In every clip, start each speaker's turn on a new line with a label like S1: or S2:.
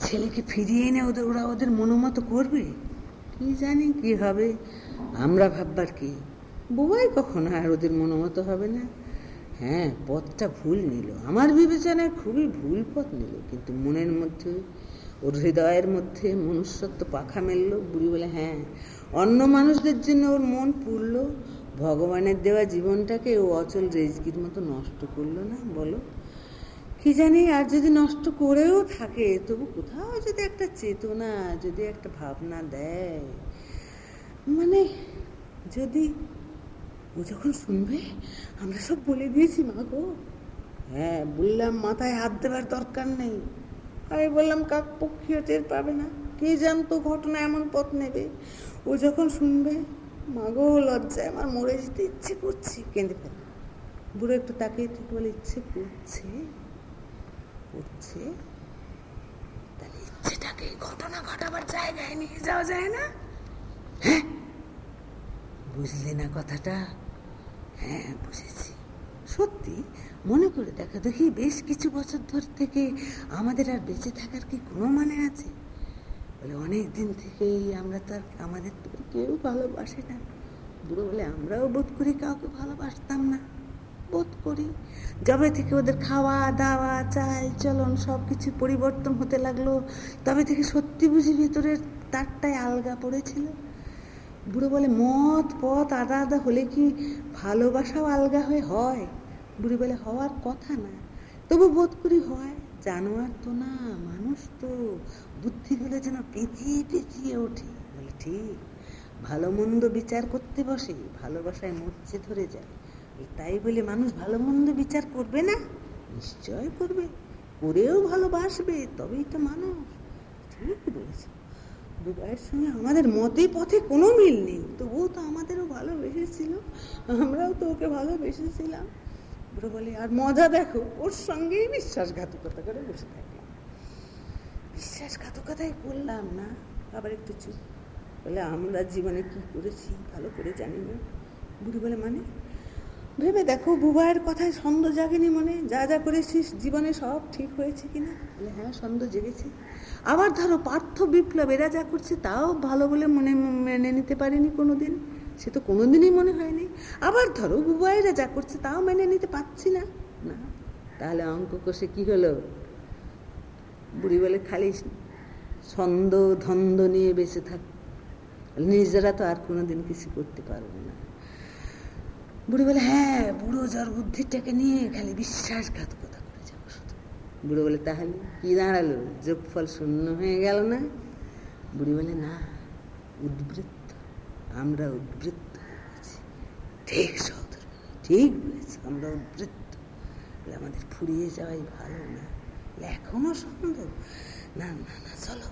S1: ছেলেকে ফিরিয়ে এনে ওদের, ওরা ওদের মনোমতো করবে? কি জানি কি হবে? আমরা ভাববার কি? বুবাই কখনো আর ওদের মনোমতো হবে না? হ্যাঁ পথটা ভুল নিল। আমার বিবেচনায় খুবই ভুল পথ নিল। কিন্তু মনের মধ্যে, ওর হৃদয়ের মধ্যে মনুষ্যত্ব পাখা মেললো। বুড়ি বলে হ্যাঁ অন্য মানুষদের জন্য ওর মন পুরল ভগবানের দেওয়া জীবনটাকে ও অচল রেজগির মতো নষ্ট করল না, বলো? কি জানি আর যদি নষ্ট করেও থাকে, তবু কোথাও যদি একটা চেতনা, যদি একটা ভাবনা দেয় মানে যদি ও যখন শুনবে, আমরা সব বলে দিয়েছি, মা গো। হ্যাঁ বললাম, মাথায় হাত দেবার দরকার নেই। আমি বললাম কাক পক্ষীয় টের পাবে না। কে জানতো ঘটনা এমন পথ নেবে? ও যখন শুনবে মাগো লজ্জায় আমার মরে যেতে ইচ্ছে করছে। কেঁদে ফেলে। বুড়ো একটু তাকিয়ে থেকে বলে, ইচ্ছে করছে? করছে তাহলে ইচ্ছেটাকে ঘটনা ঘটাবার জায়গায় নিয়ে যাওয়া যায় না? হ্যাঁ? বুঝলে না কথাটা? হ্যাঁ বুঝেছি। সত্যি, মনে করে দেখা দেখি, বেশ কিছু বছর ধর থেকে আমাদের আর বেঁচে থাকার কি কোনো মানে আছে? বলে অনেক দিন থেকেই আমরা তো আর আমাদের তো কেউ ভালোবাসে না। বুড়ো বলে আমরাও বোধ করি কাউকে ভালোবাসতাম না। বোধ করি। যবে থেকে ওদের খাওয়া, দাওয়া, চাল, চলন সব কিছু পরিবর্তন হতে লাগল, তবে থেকে সত্যি বুঝি ভেতরের তারটায় আলগা পড়েছিল। বুড়ো বলে মত পথ আদা আদা হলে কি ভালোবাসাও আলগা হয়ে হয়? বুড়ি বলে, হওয়ার কথা না। তবু বোধ করি হয়, জানোয়ার তো না, মানুষ তো। বুদ্ধিগুলো যেন পেঁচিয়ে পেঁচিয়ে ওঠে। বলে, ঠিক। ভালো মন্দ বিচার করতে বসে, ভালোবাসায় মরচে ধরে যায়। তাই বলে মানুষ ভালো মন্দ বিচার করবে না? নিশ্চয় করবে। করেও ভালোবাসবে, তবেই তো মানুষ। ঠিক বলেছে। দুবাইয়ের সঙ্গে আমাদের মতে পথে কোনো মিল নেই। তবুও তো আমাদেরও ভালোবেসেছিল। আমরাও তো ওকে ভালোবেসেছিলাম। বুড়ো বলে, আর মজা দেখো, ওর সঙ্গেই বিশ্বাসঘাতকতা করে বসে থাকলাম বিশ্বাসঘাতকতাই করলাম না। আবার একটু চুপ। বলে, আমরা জীবনে কি করেছি? ভালো করে জানি না। বুড়ি বলে মানে? ভেবে দেখো, বুবাইয়ের কথায় ছন্দ জাগেনি মনে। যা যা করেছিস, জীবনে সব ঠিক হয়েছে কিনা? বলে হ্যাঁ ছন্দ জেগেছে। আবার ধরো, পার্থ বিপ্লব এরা যা করছে, তাও ভালো বলে মনে, মেনে নিতে পারিনি কোনোদিন। সে তো কোনোদিনই মনে হয়নি। আবার ধরো বুবাইরা যা করছে, তাও মেনে নিতে পারছি না। না, তাহলে অঙ্ক কষে কি হলো? বুড়ি বলে, খালি ছন্দ, ধন্দ নিয়ে বেঁচে থাক। নিজেরা তো আর কোনোদিন কিছু করতে পারবে না। বুড়ি বলে হ্যাঁ বুড়ো জ্বর বুদ্ধিটাকে নিয়ে খালি বিশ্বাসঘাতকতা করে যাব শুধু বুড়ো বলে, তাহলে কি দাঁড়াল? যোগফল শূন্য হয়ে গেল না? বুড়ি বলে, না, উদ্বৃত্ত। আমরা উদ্বৃত্ত ঠিক সহদর ঠিক বলেছ, আমরা উদ্বৃত্ত। আমাদের ফুরিয়ে যাওয়াই ভালো না। এখনও সন্দেহ না না না, চলো।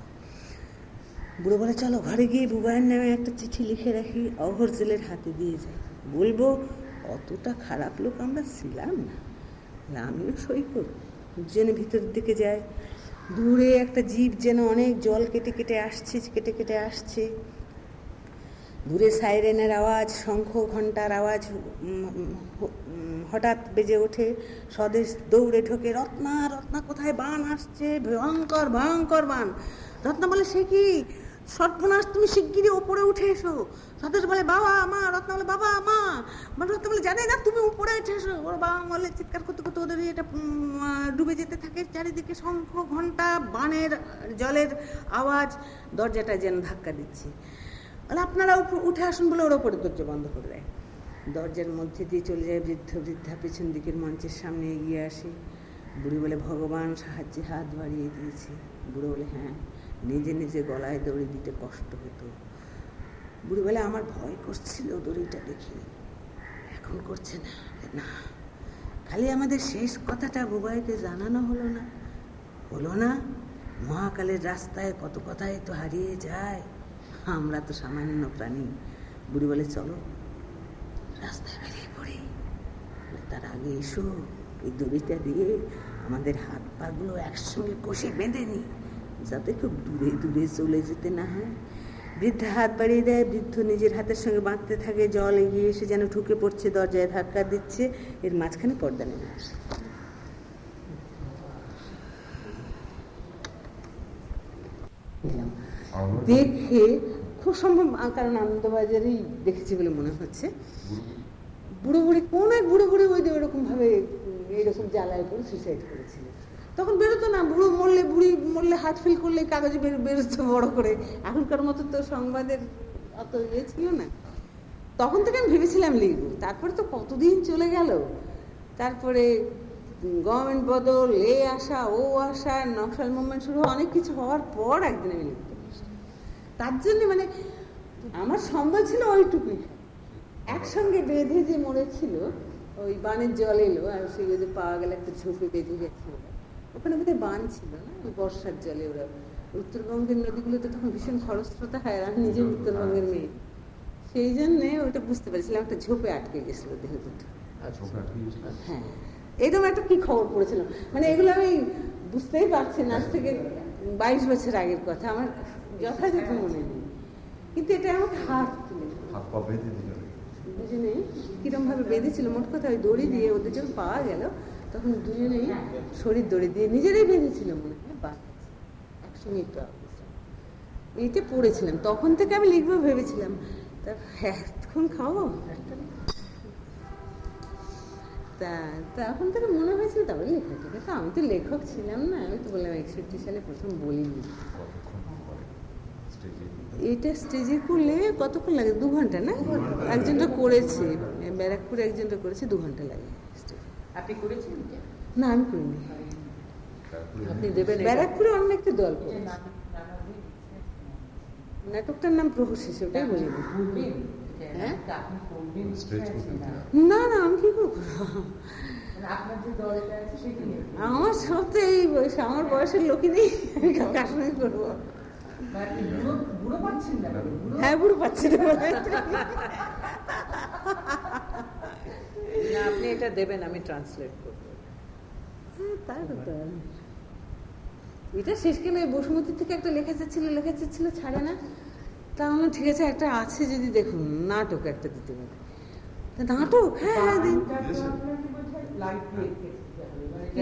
S1: বুড়ো বলে, চলো, ঘরে গিয়ে বুবাইয়ের নামে একটা চিঠি লিখে রাখি অঘর জেলের হাতে দিয়ে যাই। বলব অতটা খারাপ লোক আমরা ছিলাম না। আমিও করব যেন ভিতরের দিকে যায়। দূরে একটা জীব যেন অনেক জল কেটে কেটে আসছে, কেটে কেটে আসছে। দূরে সাইরেনের আওয়াজ, শঙ্খ ঘণ্টার আওয়াজ হঠাৎ বেজে ওঠে। স্বদেশ দৌড়ে ঢোকে, রত্না রত্না, কোথায় বান আসছে? ভয়ঙ্কর ভয়ঙ্কর বান। রত্না বলে, সে কি? সর্বনাশ, তুমি শিগগিরই ওপরে উঠে এসো। সতেজ বলে, বাবা মা রত্না বলে, বাবা মা মানে রত্না বলে, জানে না, তুমি উপরে উঠে এসো। ওর বাবা বলে, চিৎকার করতে করতে ওদের এটা ডুবে যেতে থাকে। চারিদিকে শঙ্খ ঘণ্টা বানের জলের আওয়াজ, দরজাটা যেন ধাক্কা দিচ্ছে। বলে, আপনারা উঠে আসুন, বলে ওর ওপরে দরজা বন্ধ করে দেয়। দরজার মধ্যে দিয়ে চলে যায় বৃদ্ধ, বৃদ্ধা, পেছন দিকের মঞ্চের সামনে এগিয়ে আসে। বুড়ি বলে, ভগবান সাহায্যে হাত বাড়িয়ে দিয়েছে। বুড়ো বলে হ্যাঁ। নিজে নিজে গলায় দড়ি দিতে কষ্ট হতো। বুড়ি বলে, আমার ভয় করছিল দড়িটা দেখে। এখন করছে না না। খালি আমাদের শেষ কথাটা বুবাইকে জানানো হলো না। হলো না, মহাকালের রাস্তায় কত কথাই তো হারিয়ে যায়। আমরা তো সামান্য প্রাণী। বুড়ি বলে, চলো, রাস্তায় বেরিয়ে পড়ি। তার আগে এসো, এই দড়িটা দিয়ে আমাদের হাত পাগুলো একসঙ্গে কষে বেঁধে নি যাতে খুব দূরে দূরে চলে যেতে না হয়। বৃদ্ধা হাত বাড়িয়ে দেয় বৃদ্ধ নিজের হাতের সঙ্গে বাঁধতে থাকে জল এগিয়ে এসে যেন ঢুকে পড়ছে দরজায় ধাক্কা দিচ্ছে এর মাঝখানে পর্দা নেমে আসে দেখে খুব সম্ভব কারণ আনন্দবাজারেই দেখেছি বলে মনে হচ্ছে। বুড়ো বুড়ি কোন এক বুড়ো বুড়ি ওই ওরকম ভাবে এইরকম জ্বালায় করে সুইসাইড করেছিল। তখন বেরোতো না বুড়ো মরলে, বুড়ি মরলে হার্ট ফিল করলে কাগজে বের, বেরোতো বড় করে। এখনকার মতো তো সংবাদের অত ইয়ে ছিল না। তখন থেকে আমি ভেবেছিলাম লিখব। তারপরে তো কতদিন চলে গেল। তারপরে গভর্নমেন্ট বদল, এ আসা, ও আসা, নকশাল মুভমেন্ট শুরু অনেক কিছু হওয়ার পর একদিন আমি লিখতে। তার জন্য মানে আমার সম্বল ছিল ওইটুকুই। একসঙ্গে বেঁধে যে মরেছিল, ওই বানের জল এলো আর সেই যদি পাওয়া গেলে একটা ঝোপে বেঁধে গেছিল। ওখানে বোধহয় বান ছিল না বর্ষার জলে ওরা উত্তরবঙ্গের নদীগুলোতে তখন ভীষণ খরস্রোতা হয় আর নিজে উত্তরবঙ্গের মেয়ে। সেই জন্যে ওটা বুঝতে পারছিলাম একটা ঝোপে আটকে গেছিল দেহ দুটো। হ্যাঁ। এরকম একটা কি খবর পড়েছিল? মানে এগুলো আমি বুঝতেই পারছি না আজ থেকে বাইশ বছর আগের কথা আমার যথাযথ মনে নেই। কিন্তু এটা আমাকে হাত তুলে
S2: দিল।
S1: দুজনে কিরম ভাবে বেঁধেছিল মোট কথা ওই দড়ি দিয়ে ওদের যখন পাওয়া গেল তখন দুজনেই শরীর দড়ি দিয়ে নিজেরাই বেঁধেছিল মনে হয় বাস একসঙ্গে একটু এইটা পড়েছিলাম তখন থেকে আমি লিখব ভেবেছিলাম তা এখন খাব তা তখন থেকে মনে হয়েছিল তারপরে লেখা ঠিক আছে? আমি তো লেখক ছিলাম না আমি তো বললাম একষট্টি সালে প্রথম বলিনি। এটা স্টেজে করলে কতক্ষণ লাগে? দু ঘণ্টা না? একজনটা করেছে ব্যারাকপুরে একজনটা করেছে দু ঘণ্টা লাগে।
S3: আপনি করেছেন
S1: না আমি করিনি।
S3: আপনি দেবেন।
S1: ব্যারাকপুরে অন্য একটা দল
S3: যে
S1: করেছে।
S3: নাটক নাটকের
S1: নাটকটার নাম প্রহসিস ওটাই বলি হ্যাঁ?
S2: করতে
S3: না।
S1: না আমি কি করব?
S3: মানে
S1: আমার সব তো এই বয়স আমার বয়সের লোকই নেই। কার সঙ্গে করব।
S3: মানে
S1: হ্যাঁ বুড়ো পাচ্ছি না বলে।
S4: না। আপনি এটা দেবেন আমি ট্রান্সলেট করব।
S1: হ্যাঁ। এটা শেষকালে বসুমতী থেকে একটা লেখা যাচ্ছিল লেখা যাচ্ছিল ছাড়ে না। তা আমার ঠিক আছে একটা আছে যদি দেখুন নাটক একটা দিতে পারে নাটক? হ্যাঁ হ্যাঁ দিন।
S3: বানটা। মানে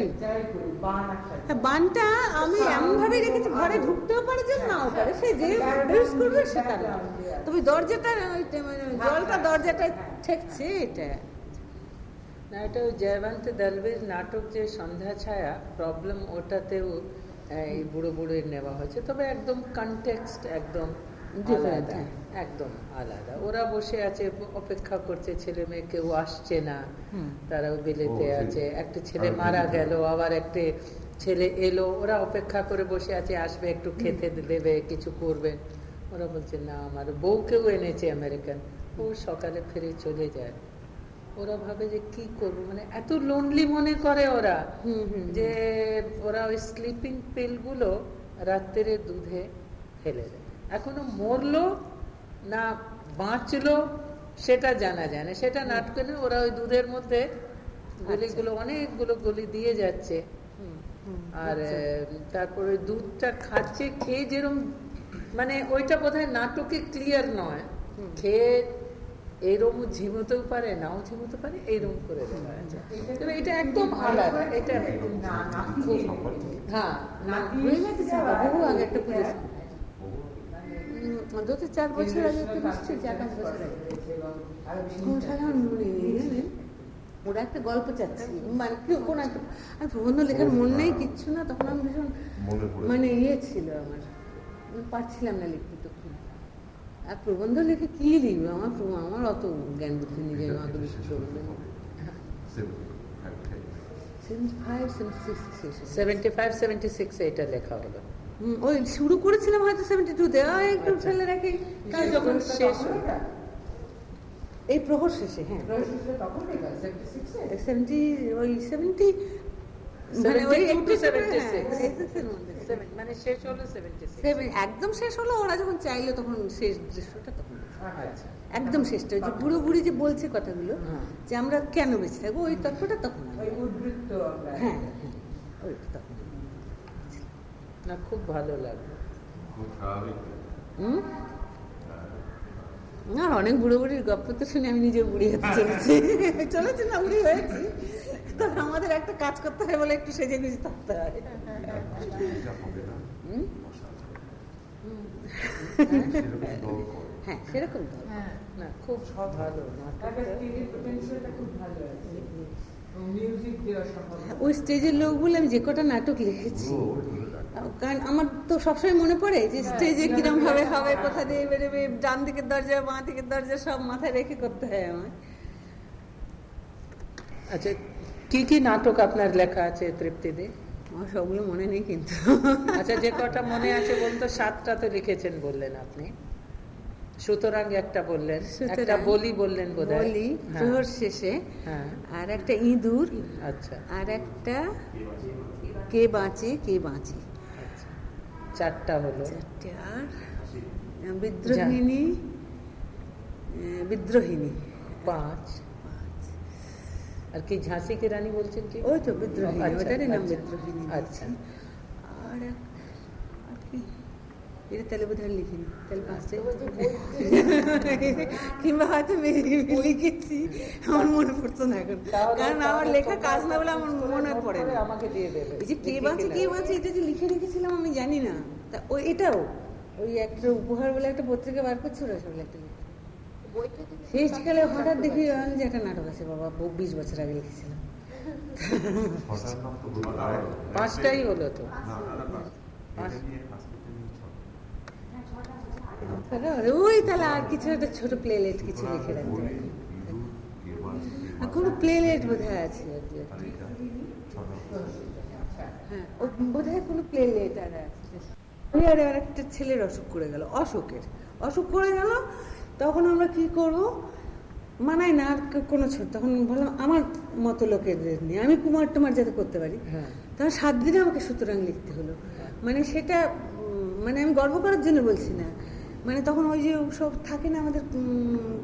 S1: হ্যাঁ, বানটা আমি এমন ভাবে রেখেছি ঘরে ঢুকতেও পারে যে নাও পারে সে যে ইউজ করবে সে তার তবে দরজাটা মানে জলটা দরজাটা ঠেকছে এটা।
S4: না এটা ওই জয়বন্ত দলবীর নাটক যে সন্ধ্যা ছায়া প্রবলেম ওটাতেও এই বুড়ো বুড়ো নেওয়া হয়েছে। তবে একদম কনটেক্সট একদম আলাদা
S1: হ্যাঁ।
S4: একদম আলাদা। ওরা বসে আছে অপেক্ষা করছে ছেলে মেয়ে কেউ আসছে না। তারাও বিলেতে আছে। একটা ছেলে মারা। গেল আবার একটা ছেলে এলো। ওরা অপেক্ষা করে বসে আছে আসবে একটু খেতে দেবে কিছু করবে। ওরা বলছে না আমার বউকেও এনেছে আমেরিকান ও সকালে ফিরে চলে যায়। ওরা ভাবে যে কি করব? মানে এত লোনলি মনে করে ওরা যে ওরা ওই স্লিপিং পিলগুলো রাত্রে দুধে ফেলে দেয়। এখনও মরলো না বাঁচলো সেটা জানা যায় না। সেটা নাটকে না ওরা ওই দুধের মধ্যে গলিগুলো অনেকগুলো গলি দিয়ে যাচ্ছে। আর
S1: আচ্ছা।
S4: তারপরে দুধটা খাচ্ছে খেয়ে যেরকম মানে ওইটা বোধহয় নাটকে ক্লিয়ার নয়। খেয়ে এইরকম ঝিমোতেও পারে নাও ঝিমোতে পারে এইরকম করে দেওয়া আছে তবে এটা একদম আলাদা এটা হ্যাঁ
S1: বহু আগে একটা পুজো। উম, অন্তত চার বছর আগে তো নিশ্চয়ই চার পাঁচ বছর আগে। মনে জানেন? ওরা একটা গল্প চাচ্ছে। মানে কি কোন একটা আর প্রবন্ধ লেখার মন নেই কিচ্ছু না তখন আমি ভীষণ
S2: মানে
S1: ইয়ে ছিল আমার। আমি পারছিলাম না লিখতে তখন আর প্রবন্ধ লিখে কি লিখবে? আমার আমার অত জ্ঞান বুদ্ধি নিজের মতো লিখতে প্রবন্ধ seventy seventy six.
S4: Seventy seventy six এটা লেখা হলো
S1: ওই শুরু করেছিলাম হয়তো সেভেন্টি টুতে একটু
S4: আচ্ছা।
S1: ফেলে রাখি
S4: যখন শেষ
S1: এই প্রহর শেষে হ্যাঁ।
S3: সেভেন্টি
S1: ওই সেভেন্টি মানে
S4: 72 to 76
S1: 76
S4: Seven- মানে শেষ হলো
S1: একদম শেষ হলো ওরা যখন চাইলো তখন শেষ দৃশ্যটা তখন।
S4: আচ্ছা।
S1: একদম শেষটা ওই যে বুড়ো বুড়ি যে বলছে কথাগুলো
S4: হ্যাঁ।
S1: যে আমরা কেন বেঁচে থাকব ওই তখন হ্যাঁ হ্যাঁ, ওই তখন
S4: না খুব ভালো লাগল।
S1: হুম? অনেক বুড়ো বুড়ির গল্প তো শুনে আমি নিজে বুড়ি হতে চলেছি। চলেছি না বুড়ি হয়েছি। তবে আমাদের একটা কাজ করতে হয় বলে একটু সেজে গুজে থাকতে হয়। হ্যাঁ সেরকম
S3: হ্যাঁ।
S4: না খুব ভালো।
S3: স্টেজের পোটেনশিয়ালটা খুব ভালো আছে। মিউজিক দেওয়া সম্ভব।
S1: ওই স্টেজের লোকগুলো আমি যে কটা নাটক লিখেছি। কারণ আমার তো সবসময় মনে পড়ে যে
S3: হ্যাঁ,
S1: স্টেজে
S3: কিরম
S1: ভাবে হবে। কোথা দিয়ে বেরোবে ডান দিকের দরজা বাঁ দিকের দরজা সব মাথায় রেখে করতে হয় আমার
S4: আচ্ছা কি কি নাটক আপনার লেখা আছে তৃপ্তিতে?
S1: আমার সবগুলো মনে নেই কিন্তু।
S4: আচ্ছা যে কটা মনে আছে বলুন তো সাতটা তো লিখেছেন বললেন আপনি। সুতরাং একটা বললেন একটা বলি বললেন
S1: বলি প্রহর শেষে
S4: হ্যাঁ।
S1: আর একটা ইঁদুর
S4: আচ্ছা।
S1: আর একটা কে বাঁচে কে বাঁচে।
S4: আচ্ছা চারটা হলো।
S1: চারটে আর বিদ্রোহিণী আহ, বিদ্রোহিণী।
S4: পাঁচ। আর কি ঝাঁসি কি রানী বলছেন কি?
S1: ওই তো বিদ্রোহিণী
S4: আচ্ছা,
S1: ওটারই নাম
S4: আচ্ছা,
S1: বিদ্রোহিণী
S4: আচ্ছা।
S1: আর এটা তাহলে বোধ হয় লিখিনি তাহলে পাঁচটাই। কিংবা হয়তো লিখেছি। আমার মনে পড়তো না এখন। কারণ আমার লেখা কাজ না বলে আমার মনে পড়ে না।
S4: আমাকে দিয়ে দেবে।
S1: এই যে কে বাঁচে কে বাঁচে এটা যে লিখে রেখেছিলাম আমি জানি না। তা ওই এটাও। ওই একটা উপহার বলে একটা পত্রিকা বার করছিল সব একটা লিখে। শেষকালে হঠাৎ দেখি আহ, যে একটা নাটক আছে বাবা বিশ বছর আগে লিখেছিলাম।
S4: পাঁচটাই হলো তো
S1: ওই তাহলে আর কিছু একটা ছোট কিছু লিখে। কোনো প্লেলেট বোধ হয় আছে। হ্যাঁ বোধ হয় কোনো প্লেলেট আর আছে একটা ছেলের অসুখ করে গেল অসুখের অসুখ করে গেল তখন আমরা কি করব? মানায় না আর কোনো ছোট তখন বললাম আমার মতো লোকের নিয়ে আমি কুমার টুমার যাতে করতে পারি।
S4: হ্যাঁ।
S1: তখন সাত দিনে আমাকে সুতরাং লিখতে হলো। মানে সেটা মানে আমি গর্ব করার জন্য বলছি না। মানে তখন ওই যে সব থাকে না আমাদের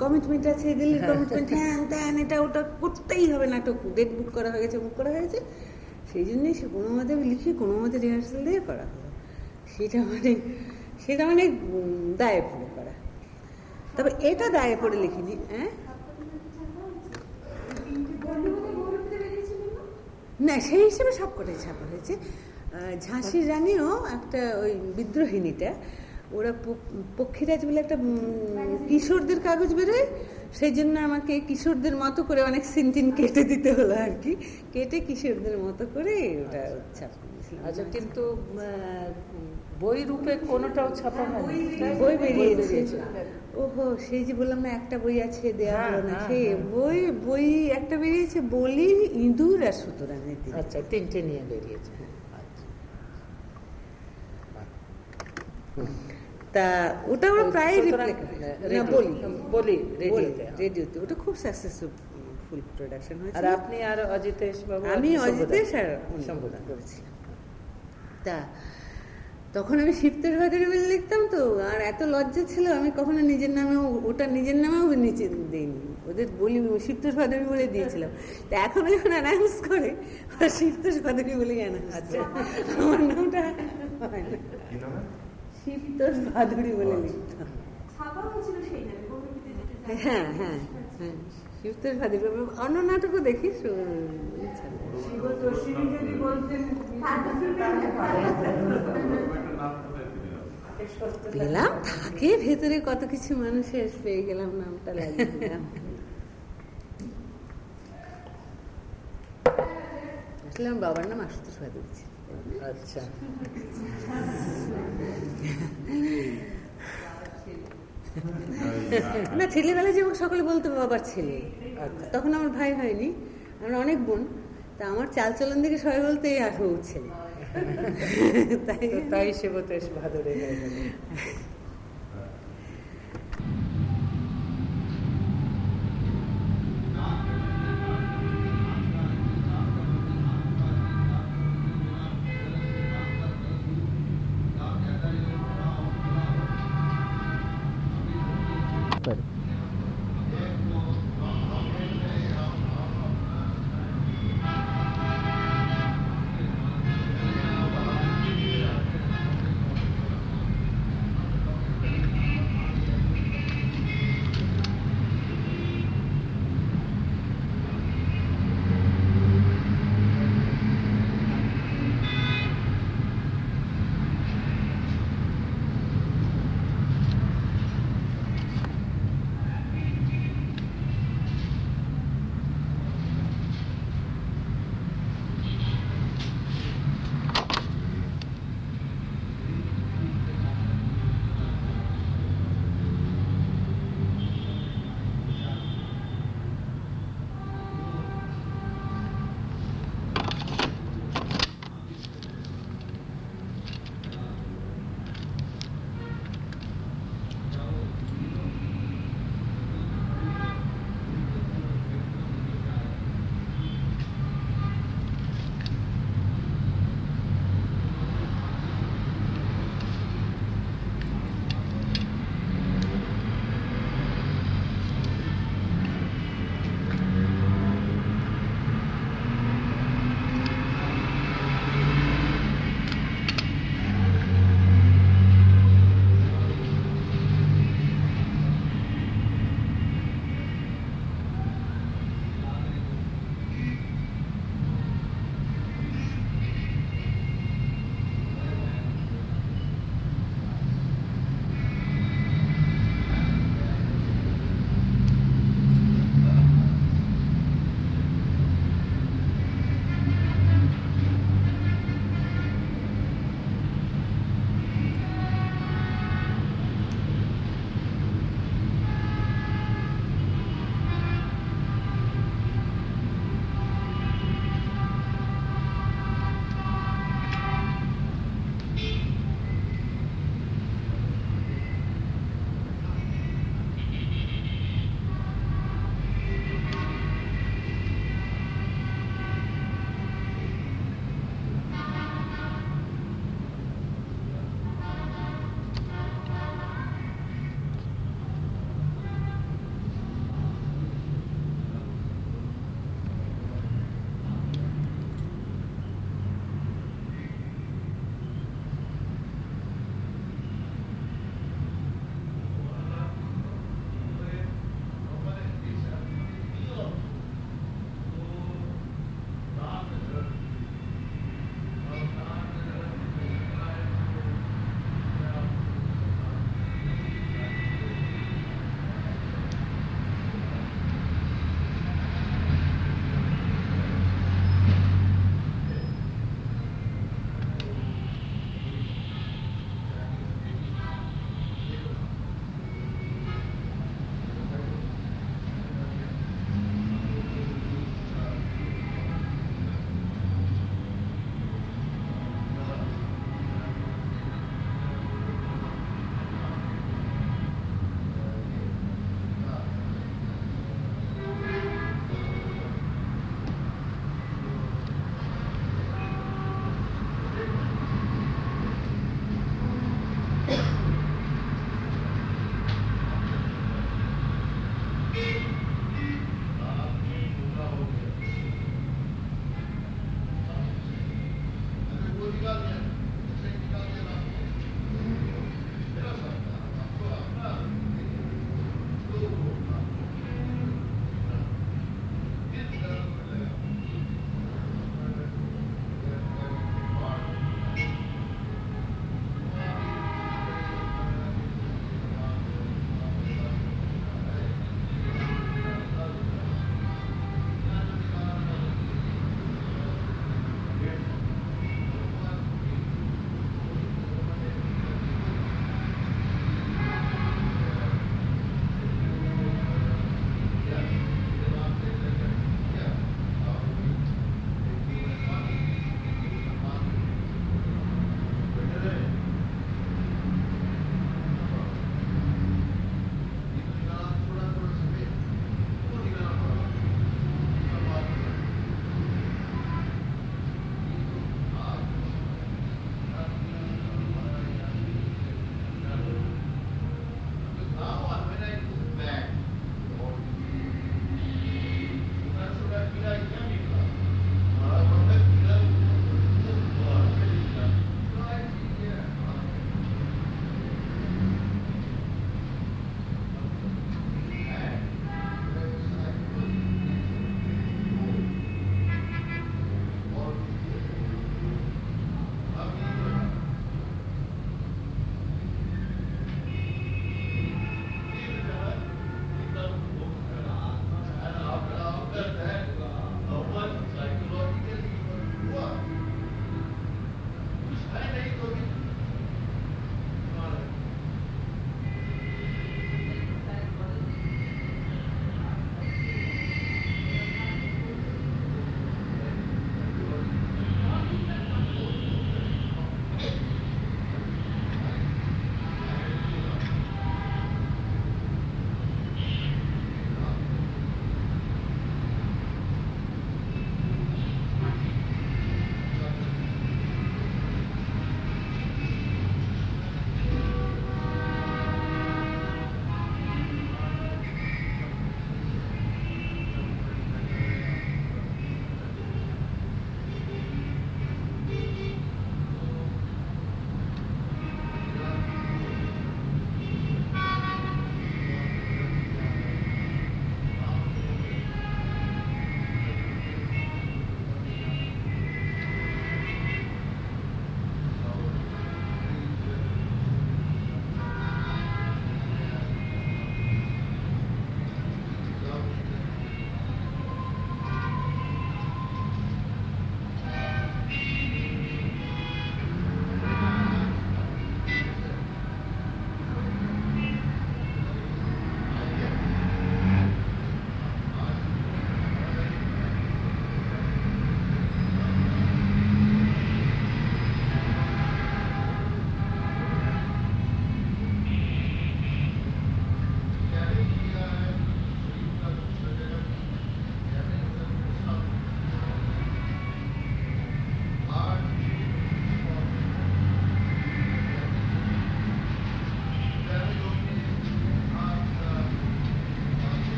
S1: কমিটমেন্ট আছে দিল্লির কমিটমেন্ট হ্যান ত্যান এটা ওটা করতেই হবে নাটক। ডেট বুক করা হয়ে গেছে বুক করা হয়েছে। সেই জন্যই সে কোনো মতে লিখে কোনো মতে রিহার্সাল দিয়ে করা হলো। সেটা মানে সেটা মানে দায়ে পড়ে করা। তবে এটা দায়ে পড়ে লিখিনি হ্যাঁ? না সেই হিসেবে সবকটাই ছাপা হয়েছে। ঝাঁসির রানীও একটা ওই বিদ্রোহিনীটা। ওরা পক্ষীরাজ বলে একটা কিশোরদের কাগজ বেরোয় সেই জন্য আমাকে কিশোরদের মতো করে অনেক সিনটিন কেটে দিতে হলো আর কি। কেটে কিশোরদের মতো করে ওটা ছাপা। দিয়েছিলাম।
S4: আচ্ছা কিন্তু বই রূপে কোনোটাও ছাপা হয়নি
S1: বই বেরিয়েছে। ওহো সেই যে বললাম না একটা বই আছে
S4: হ্যাঁ,
S1: হলো না
S4: হ্যাঁ,
S1: সেই
S4: হ্যাঁ।
S1: বই বই একটা বেরিয়েছে বলি ইঁদুর আর সুতরাং
S4: আচ্ছা তিনটে নিয়ে বেরিয়েছে আচ্ছা।
S1: তা ওটা আমরা প্রায় বলি
S4: বলি, রেডিওতে।
S1: ওটা খুব সাকসেসফুল প্রোডাকশন হয়েছে
S4: আর আপনি আর অজিতেশ বাবু
S1: আমি? অজিতেশ আর
S4: শম্ভুদা।
S1: করেছিলাম তা তখন আমি শিপ্তের ভাদুরী বলে লিখতাম তো আর এত লজ্জা ছিল আমি কখনো নিজের নামেও ওটা নিজের নামেও নিচে দিইনি। ওদের বলি শিপ্তের ভাদুরী বলে দিয়েছিলাম। তা এখন যখন অ্যানাউন্স করে ওরা শিপ্তের ভাদুরী বলেই অ্যানাউন্স
S4: আচ্ছা।
S1: আমার নামটা হয় না।
S2: কি
S1: শিপ্তর ভাদুরী বলে লিখতাম।
S5: যেতে চাই।
S1: হ্যাঁ হ্যাঁ হ্যাঁ। শিবতের ভাদি অন্য নাটকও দেখি সু- ইচ্ছা নেই।
S3: শিবতোষিনী যদি বলতেন
S1: পেলাম থাকে ভেতরে কত কিছু মানুষের, পেয়ে গেলাম নামটা লাগিয়ে বাবার নাম আশুতোষ ভাদুরী
S4: আচ্ছা।
S1: না ছেলেবেলায় যেমন সকলে বলতো বাবার ছেলে।
S4: আচ্ছা।
S1: তখন আমার ভাই হয়নি আমার অনেক বোন। তা আমার চাল চলন দেখে সবাই বলতে এই আসব ছেলে। তাই
S4: তাই তাই শিবতেশ ভাদুরে